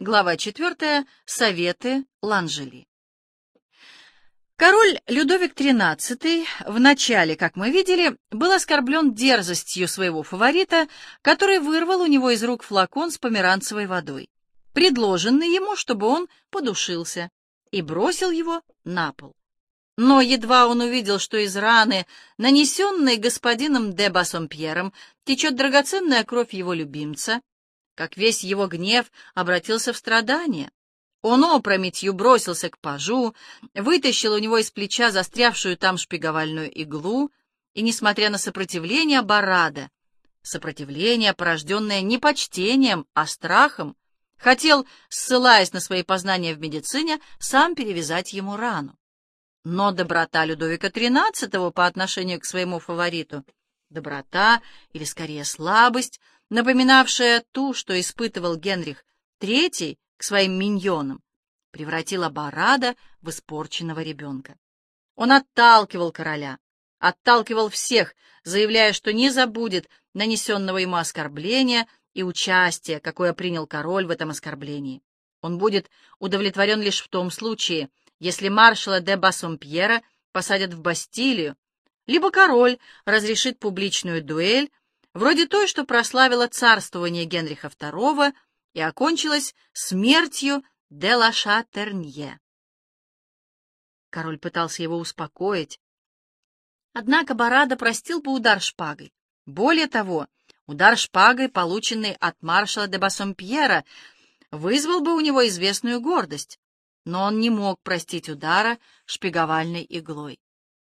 Глава 4. Советы Ланжели. Король Людовик XIII в начале, как мы видели, был оскорблен дерзостью своего фаворита, который вырвал у него из рук флакон с померанцевой водой, предложенный ему, чтобы он подушился, и бросил его на пол. Но едва он увидел, что из раны, нанесенной господином де Бассомпьером, течет драгоценная кровь его любимца, как весь его гнев обратился в страдание. Он опрометью бросился к пажу, вытащил у него из плеча застрявшую там шпиговальную иглу, и, несмотря на сопротивление Барада, сопротивление, порожденное не почтением, а страхом, хотел, ссылаясь на свои познания в медицине, сам перевязать ему рану. Но доброта Людовика XIII по отношению к своему фавориту, доброта, или скорее слабость, напоминавшая ту, что испытывал Генрих III к своим миньонам, превратила Барада в испорченного ребенка. Он отталкивал короля, отталкивал всех, заявляя, что не забудет нанесенного ему оскорбления и участия, какое принял король в этом оскорблении. Он будет удовлетворен лишь в том случае, если маршала де Бассомпьера посадят в Бастилию, либо король разрешит публичную дуэль вроде той, что прославила царствование Генриха II и окончилась смертью де ла Шатернье. Король пытался его успокоить. Однако Барада простил бы удар шпагой. Более того, удар шпагой, полученный от маршала де Бассомпьера, вызвал бы у него известную гордость, но он не мог простить удара шпиговальной иглой.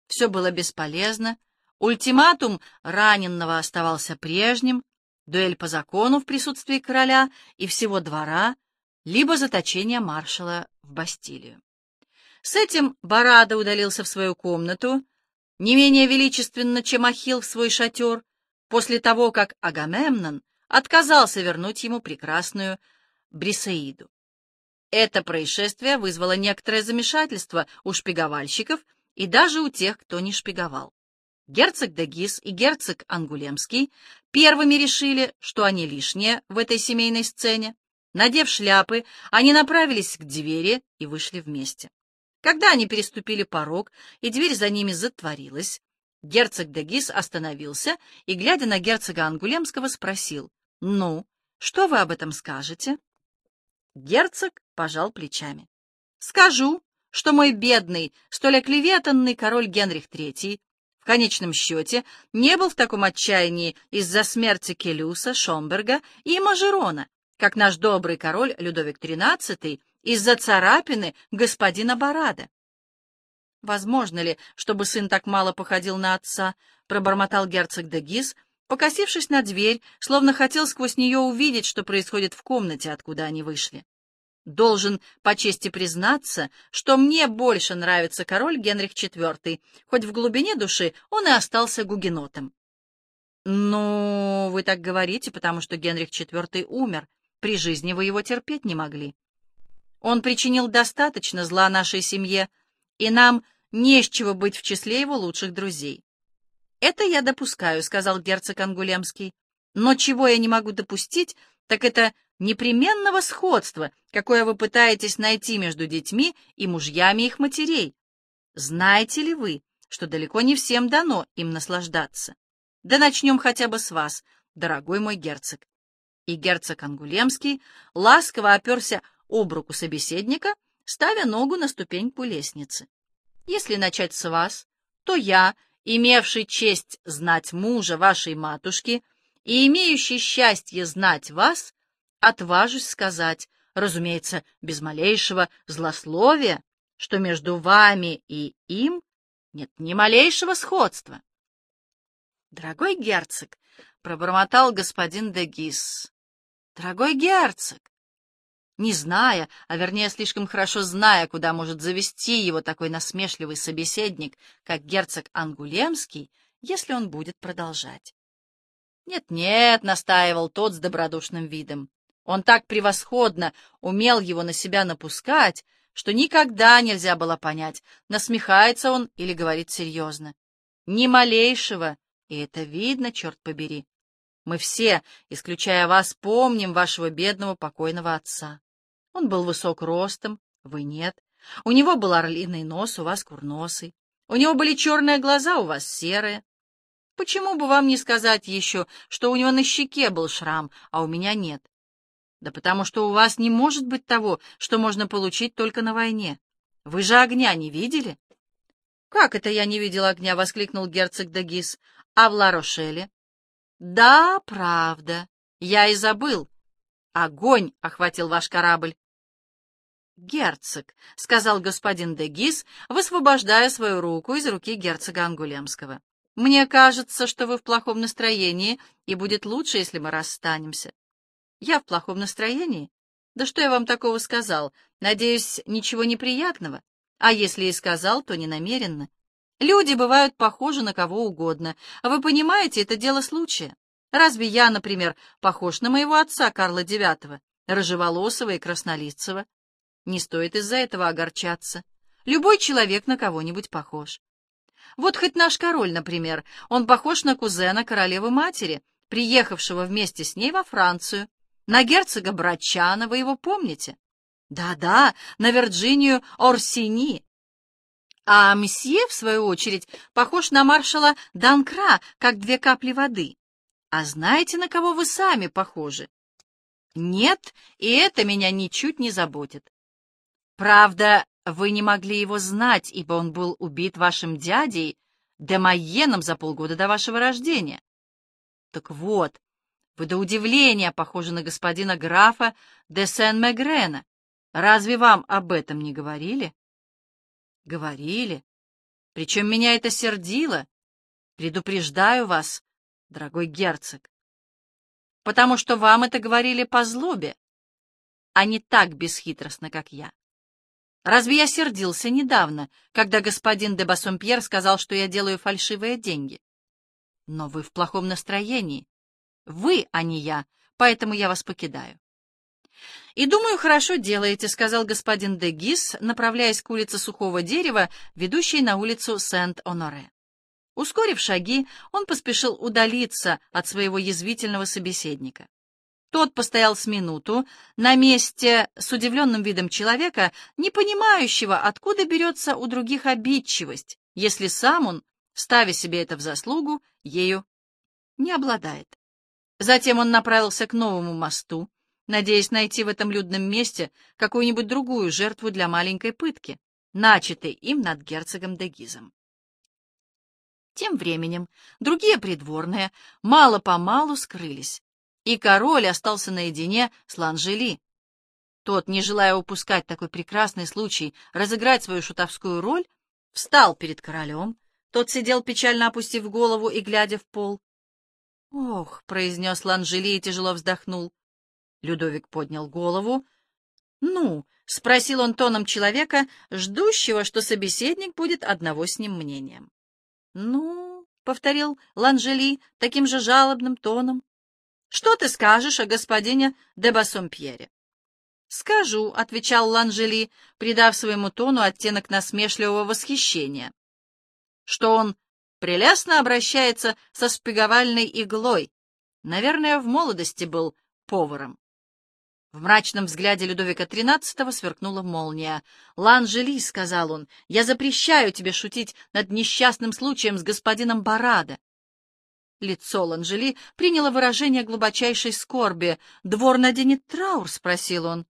Все было бесполезно, Ультиматум раненного оставался прежним, дуэль по закону в присутствии короля и всего двора, либо заточение маршала в Бастилию. С этим Барада удалился в свою комнату, не менее величественно, чем Ахилл в свой шатер, после того, как Агамемнон отказался вернуть ему прекрасную Брисеиду. Это происшествие вызвало некоторое замешательство у шпиговальщиков и даже у тех, кто не шпиговал. Герцог Дегис и герцог Ангулемский первыми решили, что они лишние в этой семейной сцене. Надев шляпы, они направились к двери и вышли вместе. Когда они переступили порог, и дверь за ними затворилась, герцог Дегис остановился и, глядя на герцога Ангулемского, спросил, «Ну, что вы об этом скажете?» Герцог пожал плечами. «Скажу, что мой бедный, столь оклеветанный король Генрих III конечном счете не был в таком отчаянии из-за смерти Келюса, Шомберга и Мажерона, как наш добрый король Людовик XIII из-за царапины господина Барада. «Возможно ли, чтобы сын так мало походил на отца?» — пробормотал герцог де Гиз, покосившись на дверь, словно хотел сквозь нее увидеть, что происходит в комнате, откуда они вышли. Должен по чести признаться, что мне больше нравится король Генрих IV, хоть в глубине души он и остался гугенотом. «Ну, вы так говорите, потому что Генрих IV умер. При жизни вы его терпеть не могли. Он причинил достаточно зла нашей семье, и нам не с чего быть в числе его лучших друзей». «Это я допускаю», — сказал герцог Ангулемский. «Но чего я не могу допустить, так это непременного сходства, какое вы пытаетесь найти между детьми и мужьями их матерей. Знаете ли вы, что далеко не всем дано им наслаждаться? Да начнем хотя бы с вас, дорогой мой герцог. И герцог Ангулемский ласково оперся об руку собеседника, ставя ногу на ступеньку лестницы. Если начать с вас, то я, имевший честь знать мужа вашей матушки и имеющий счастье знать вас, отважусь сказать, разумеется, без малейшего злословия, что между вами и им нет ни малейшего сходства. Дорогой герцог, — пробормотал господин де Гис, — дорогой герцог, не зная, а вернее слишком хорошо зная, куда может завести его такой насмешливый собеседник, как герцог Ангулемский, если он будет продолжать. «Нет-нет», — настаивал тот с добродушным видом, он так превосходно умел его на себя напускать, что никогда нельзя было понять, насмехается он или говорит серьезно. Ни малейшего, и это видно, черт побери. Мы все, исключая вас, помним вашего бедного покойного отца. Он был высок ростом, вы нет. У него был орлиный нос, у вас курносый. У него были черные глаза, у вас серые. Почему бы вам не сказать еще, что у него на щеке был шрам, а у меня нет? Да потому что у вас не может быть того, что можно получить только на войне. Вы же огня не видели? «Как это я не видел огня?» — воскликнул герцог Дагис. «А в Ларошеле?» «Да, правда. Я и забыл. Огонь охватил ваш корабль». «Герцог», — сказал господин Дегис, высвобождая свою руку из руки герцога Ангулемского. «Мне кажется, что вы в плохом настроении, и будет лучше, если мы расстанемся». «Я в плохом настроении? Да что я вам такого сказал? Надеюсь, ничего неприятного?» А если и сказал, то не намеренно. Люди бывают похожи на кого угодно. Вы понимаете, это дело случая. Разве я, например, похож на моего отца Карла IX, рыжеволосого и краснолицего? Не стоит из-за этого огорчаться. Любой человек на кого-нибудь похож. Вот хоть наш король, например, он похож на кузена королевы-матери, приехавшего вместе с ней во Францию, на герцога Брачана, вы его помните? Да-да, на Вирджинию Орсини. А мсье, в свою очередь, похож на маршала Данкра, как две капли воды. А знаете, на кого вы сами похожи? Нет, и это меня ничуть не заботит. Правда, вы не могли его знать, ибо он был убит вашим дядей Демайеном за полгода до вашего рождения. Так вот, вы до удивления похожи на господина графа де Сен-Мегрена. Разве вам об этом не говорили? Говорили. Причем меня это сердило. Предупреждаю вас, дорогой герцог. Потому что вам это говорили по злобе, а не так бесхитростно, как я. Разве я сердился недавно, когда господин де Бассомпьер сказал, что я делаю фальшивые деньги? Но вы в плохом настроении. Вы, а не я, поэтому я вас покидаю. «И думаю, хорошо делаете», — сказал господин де Гис, направляясь к улице Сухого Дерева, ведущей на улицу Сент-Оноре. Ускорив шаги, он поспешил удалиться от своего язвительного собеседника. Тот постоял с минуту на месте с удивленным видом человека, не понимающего, откуда берется у других обидчивость, если сам он, ставя себе это в заслугу, ею не обладает. Затем он направился к новому мосту, надеясь найти в этом людном месте какую-нибудь другую жертву для маленькой пытки, начатой им над герцогом Дегизом. Тем временем другие придворные мало-помалу скрылись, и король остался наедине с Ланжели. Тот, не желая упускать такой прекрасный случай разыграть свою шутовскую роль, встал перед королем, тот сидел печально опустив голову и глядя в пол. «Ох», — произнес Ланжели и тяжело вздохнул, Людовик поднял голову. «Ну?» — спросил он тоном человека, ждущего, что собеседник будет одного с ним мнением. «Ну?» — повторил Ланжели таким же жалобным тоном. «Что ты скажешь о господине де Бассомпьере?» «Скажу», — отвечал Ланжели, придав своему тону оттенок насмешливого восхищения, «что он прелестно обращается со спиговальной иглой. Наверное, в молодости был поваром. В мрачном взгляде Людовика XIII сверкнула молния. «Ланжели», — сказал он, — «я запрещаю тебе шутить над несчастным случаем с господином Барада». Лицо Ланжели приняло выражение глубочайшей скорби. «Двор наденет траур?» — спросил он.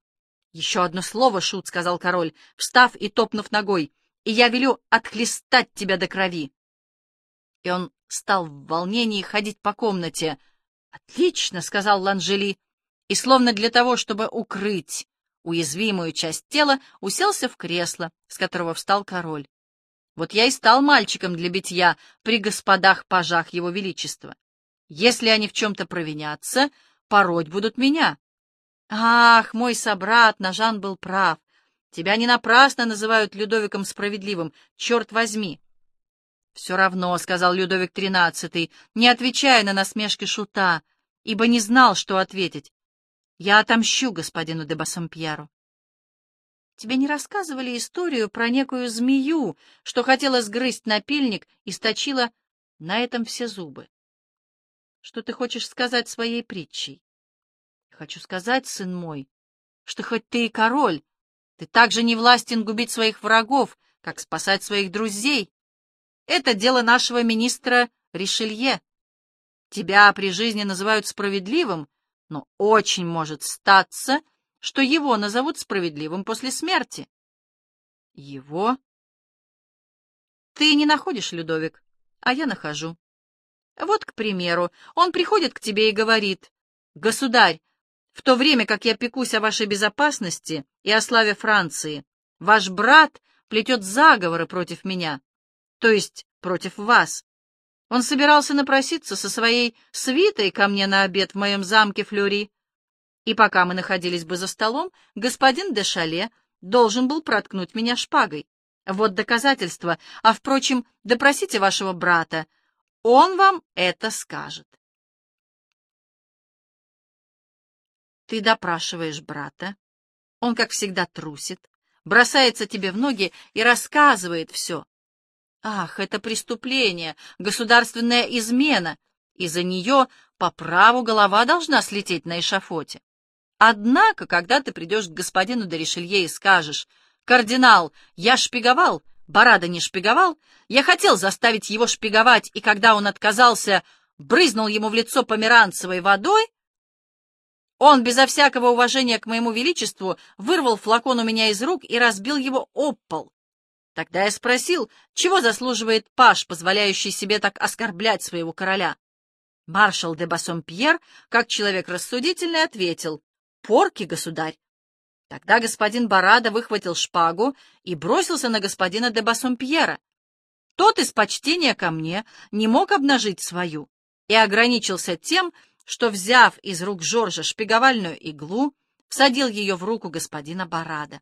«Еще одно слово, шут», — сказал король, встав и топнув ногой, — «и я велю отхлестать тебя до крови». И он стал в волнении ходить по комнате. «Отлично», — сказал Ланжели, — и, словно для того, чтобы укрыть уязвимую часть тела, уселся в кресло, с которого встал король. Вот я и стал мальчиком для битья при господах-пажах его величества. Если они в чем-то провинятся, пороть будут меня. Ах, мой собрат, Нажан был прав. Тебя не напрасно называют Людовиком Справедливым, черт возьми. Все равно, — сказал Людовик XIII, не отвечая на насмешки шута, ибо не знал, что ответить. Я отомщу господину де Бассомпьеру. Тебе не рассказывали историю про некую змею, что хотела сгрызть напильник и сточила на этом все зубы? Что ты хочешь сказать своей притчей? Хочу сказать, сын мой, что хоть ты и король, ты также не властен губить своих врагов, как спасать своих друзей. Это дело нашего министра Ришелье. Тебя при жизни называют справедливым, но очень может статься, что его назовут справедливым после смерти. Его? Ты не находишь, Людовик, а я нахожу. Вот, к примеру, он приходит к тебе и говорит, «Государь, в то время как я пекусь о вашей безопасности и о славе Франции, ваш брат плетет заговоры против меня, то есть против вас. Он собирался напроситься со своей свитой ко мне на обед в моем замке Флюри. И пока мы находились бы за столом, господин де Шале должен был проткнуть меня шпагой. Вот доказательство. А, впрочем, допросите вашего брата. Он вам это скажет. Ты допрашиваешь брата. Он, как всегда, трусит, бросается тебе в ноги и рассказывает все. Ах, это преступление, государственная измена, и за нее по праву голова должна слететь на эшафоте. Однако, когда ты придешь к господину Доришелье и скажешь, «Кардинал, я шпиговал, Барада не шпиговал, я хотел заставить его шпиговать, и когда он отказался, брызнул ему в лицо померанцевой водой», он, безо всякого уважения к моему величеству, вырвал флакон у меня из рук и разбил его об пол. Тогда я спросил, чего заслуживает паш, позволяющий себе так оскорблять своего короля. Маршал де Бассомпьер, как человек рассудительный, ответил, «Порки, государь». Тогда господин Барада выхватил шпагу и бросился на господина де Бассомпьера. Тот из почтения ко мне не мог обнажить свою и ограничился тем, что, взяв из рук Жоржа шпиговальную иглу, всадил ее в руку господина Барада.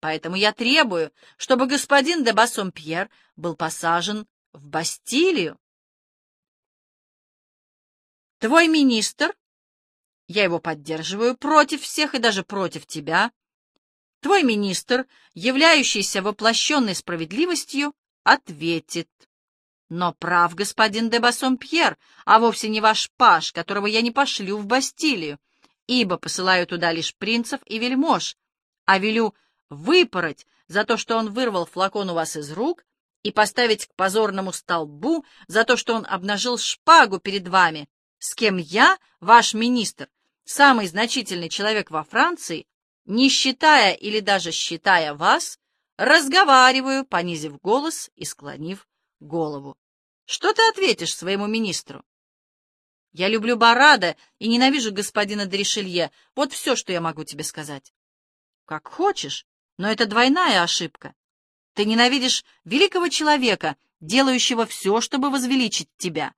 Поэтому я требую, чтобы господин де Бассомпьер был посажен в Бастилию. Твой министр, я его поддерживаю против всех и даже против тебя, твой министр, являющийся воплощенной справедливостью, ответит. Но прав господин де Бассомпьер, а вовсе не ваш паш, которого я не пошлю в Бастилию, ибо посылаю туда лишь принцев и вельмож, а велю выпороть за то, что он вырвал флакон у вас из рук, и поставить к позорному столбу за то, что он обнажил шпагу перед вами, с кем я, ваш министр, самый значительный человек во Франции, не считая или даже считая вас, разговариваю, понизив голос и склонив голову. Что ты ответишь своему министру? Я люблю Барада и ненавижу господина Дрешелье. Вот все, что я могу тебе сказать. Как хочешь. Но это двойная ошибка. Ты ненавидишь великого человека, делающего все, чтобы возвеличить тебя,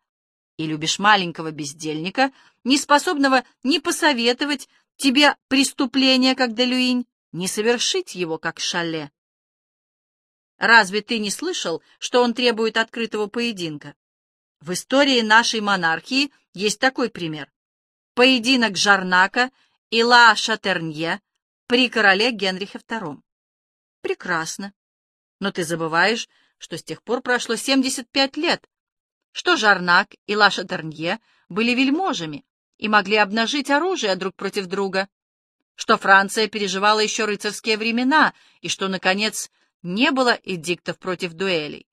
и любишь маленького бездельника, не способного ни посоветовать тебе преступление, как Делюинь, не совершить его, как Шале. Разве ты не слышал, что он требует открытого поединка? В истории нашей монархии есть такой пример. Поединок Жарнака и Ла Шатернье при короле Генрихе II. Прекрасно. Но ты забываешь, что с тех пор прошло 75 лет, что Жарнак и Лаша Тернье были вельможами и могли обнажить оружие друг против друга, что Франция переживала еще рыцарские времена и что, наконец, не было эдиктов против дуэлей.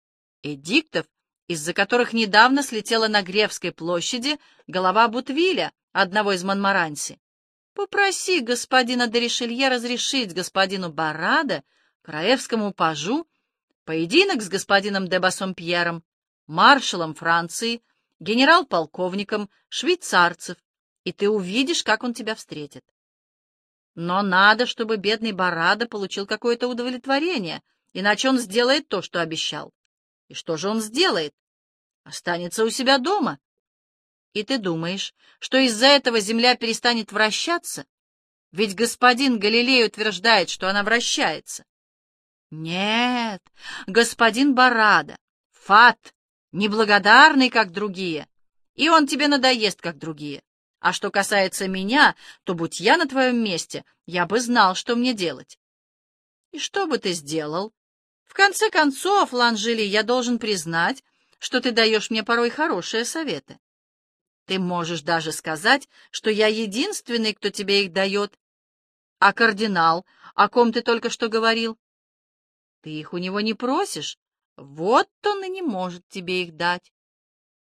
Эдиктов, из-за которых недавно слетела на Гревской площади голова Бутвиля, одного из Монмаранси. Попроси господина Деришелье разрешить господину Барада королевскому пажу, поединок с господином де Бассомпьером, маршалом Франции, генерал-полковником, швейцарцев, и ты увидишь, как он тебя встретит. Но надо, чтобы бедный Барада получил какое-то удовлетворение, иначе он сделает то, что обещал. И что же он сделает? Останется у себя дома. И ты думаешь, что из-за этого земля перестанет вращаться? Ведь господин Галилей утверждает, что она вращается. Нет, господин Барада, фат, неблагодарный, как другие, и он тебе надоест, как другие. А что касается меня, то, будь я на твоем месте, я бы знал, что мне делать. И что бы ты сделал? В конце концов, Ланжели, я должен признать, что ты даешь мне порой хорошие советы. Ты можешь даже сказать, что я единственный, кто тебе их дает. А кардинал, о ком ты только что говорил? Ты их у него не просишь, вот он и не может тебе их дать.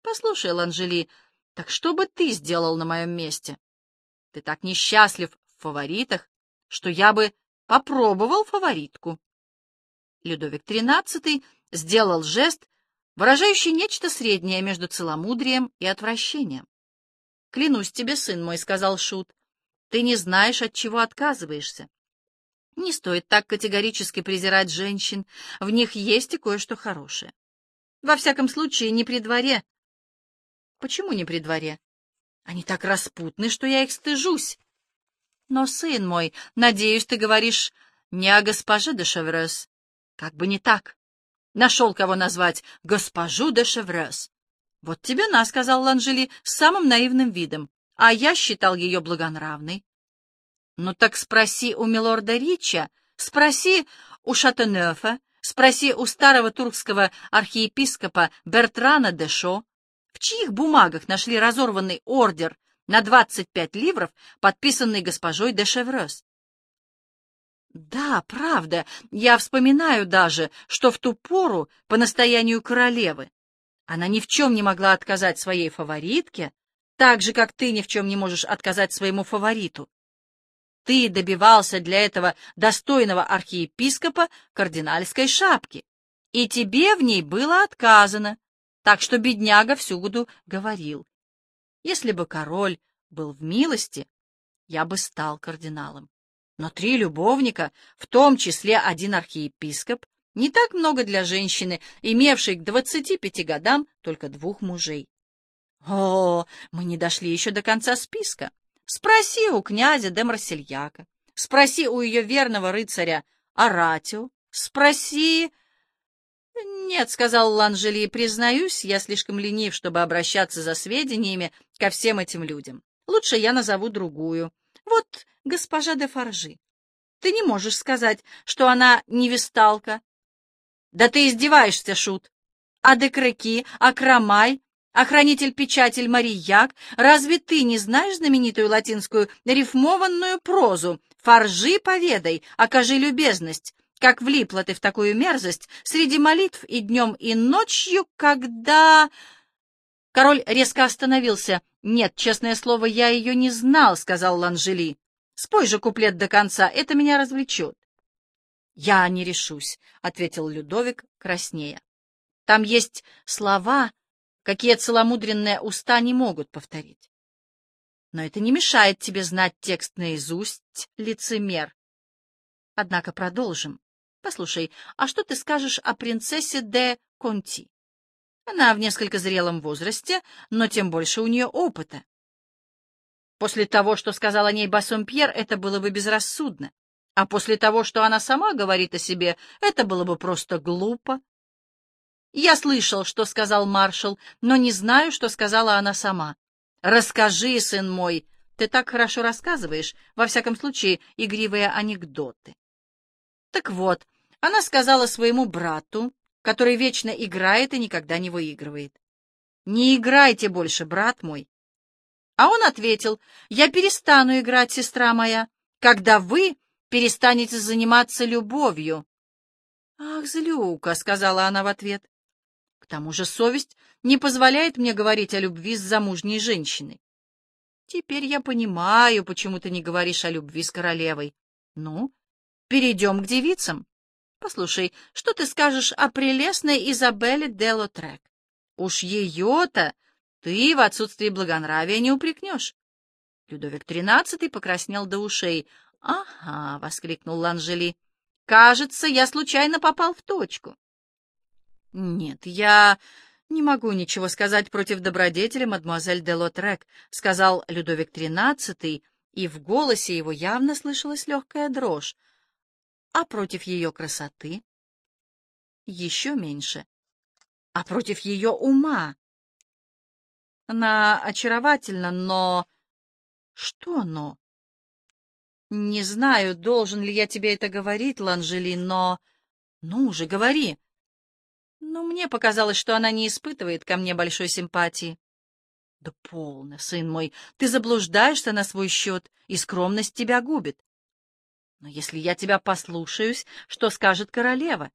Послушай, Ланжели, так что бы ты сделал на моем месте? Ты так несчастлив в фаворитах, что я бы попробовал фаворитку. Людовик XIII сделал жест, выражающий нечто среднее между целомудрием и отвращением. «Клянусь тебе, сын мой», — сказал Шут, — «ты не знаешь, от чего отказываешься. Не стоит так категорически презирать женщин, в них есть и кое-что хорошее. Во всяком случае, не при дворе. Почему не при дворе? Они так распутны, что я их стыжусь. Но, сын мой, надеюсь, ты говоришь не о госпоже де Шеврес. Как бы не так. Нашел кого назвать госпожу де Шеврес. Вот тебе на, — сказал Ланжели с самым наивным видом, а я считал ее благонравной. Ну так спроси у милорда Рича, спроси у Шатенёфа, спроси у старого туркского архиепископа Бертрана де Шо, в чьих бумагах нашли разорванный ордер на 25 ливров, подписанный госпожой де Шеврес. Да, правда, я вспоминаю даже, что в ту пору, по настоянию королевы, она ни в чем не могла отказать своей фаворитке, так же, как ты ни в чем не можешь отказать своему фавориту. Ты добивался для этого достойного архиепископа кардинальской шапки, и тебе в ней было отказано, так что бедняга всюду говорил. Если бы король был в милости, я бы стал кардиналом. Но три любовника, в том числе один архиепископ, не так много для женщины, имевшей к двадцати пяти годам только двух мужей. О, мы не дошли еще до конца списка. Спроси у князя де Марсельяка, спроси у ее верного рыцаря Аратио, спроси... «Нет», — сказал Ланжели, — «признаюсь, я слишком ленив, чтобы обращаться за сведениями ко всем этим людям. Лучше я назову другую. Вот госпожа де Фаржи. Ты не можешь сказать, что она невесталка, да ты издеваешься, Шут. А Декреки, а Крамай, охранитель-печатель Марияк, разве ты не знаешь знаменитую латинскую рифмованную прозу «Форжи поведай, окажи любезность», как влипла ты в такую мерзость среди молитв и днем, и ночью, когда... Король резко остановился. «Нет, честное слово, я ее не знал», — сказал Ланжели. «Спой же куплет до конца, это меня развлечет». «Я не решусь», — ответил Людовик краснея. «Там есть слова, какие целомудренные уста не могут повторить. Но это не мешает тебе знать текст наизусть, лицемер. Однако продолжим. Послушай, а что ты скажешь о принцессе де Конти? Она в несколько зрелом возрасте, но тем больше у нее опыта. После того, что сказал о ней Бассомпьер, это было бы безрассудно. А после того, что она сама говорит о себе, это было бы просто глупо. Я слышал, что сказал маршал, но не знаю, что сказала она сама. Расскажи, сын мой, ты так хорошо рассказываешь, во всяком случае, игривые анекдоты. Так вот, она сказала своему брату, который вечно играет и никогда не выигрывает. «Не играйте больше, брат мой». А он ответил, «Я перестану играть, сестра моя, когда вы перестанете заниматься любовью. — Ах, злюка, — сказала она в ответ. — К тому же совесть не позволяет мне говорить о любви с замужней женщиной. Теперь я понимаю, почему ты не говоришь о любви с королевой. Ну, перейдем к девицам. Послушай, что ты скажешь о прелестной Изабелле де Лотрек? Уж ее-то ты в отсутствии благонравия не упрекнешь. Людовик XIII покраснел до ушей. «Ага!» — воскликнул Ланжели. «Кажется, я случайно попал в точку». «Нет, я не могу ничего сказать против добродетели мадемуазель де Лотрек», — сказал Людовик XIII, и в голосе его явно слышалась легкая дрожь. «А против ее красоты?» «Еще меньше. А против ее ума?» «Она очаровательна, но...» «Что но?» Не знаю, должен ли я тебе это говорить, Ланжели, но... Ну же, говори. Но мне показалось, что она не испытывает ко мне большой симпатии. Да полно, сын мой, ты заблуждаешься на свой счет, и скромность тебя губит. Но если я тебя послушаюсь, что скажет королева?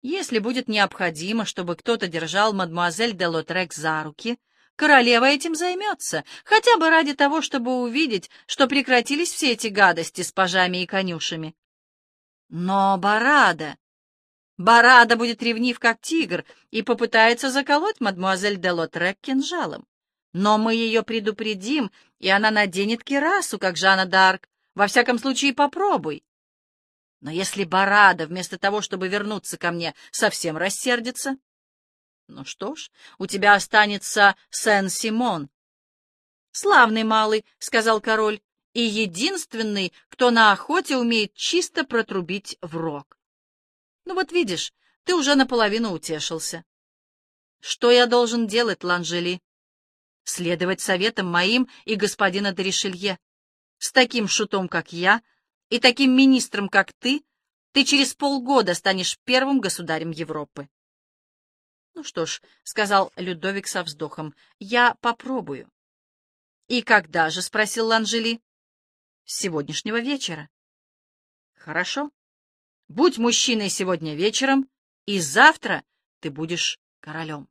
Если будет необходимо, чтобы кто-то держал мадемуазель де Лотрек за руки, королева этим займется, хотя бы ради того, чтобы увидеть, что прекратились все эти гадости с пажами и конюшами. Но Барада... Барада будет ревнив, как тигр, и попытается заколоть мадемуазель де Лотрек кинжалом. Но мы ее предупредим, и она наденет кирасу, как Жанна Д'Арк. Во всяком случае, попробуй. Но если Барада, вместо того, чтобы вернуться ко мне, совсем рассердится... Ну что ж, у тебя останется Сен-Симон. Славный малый, — сказал король, — и единственный, кто на охоте умеет чисто протрубить в рог. Ну вот видишь, ты уже наполовину утешился. Что я должен делать, Ланжели? Следовать советам моим и господина Доришелье. С таким шутом, как я, и таким министром, как ты, ты через полгода станешь первым государем Европы. Ну что ж, — сказал Людовик со вздохом, — я попробую. И когда же? — спросил Ланжели. С сегодняшнего вечера. Хорошо. Будь мужчиной сегодня вечером, и завтра ты будешь королем.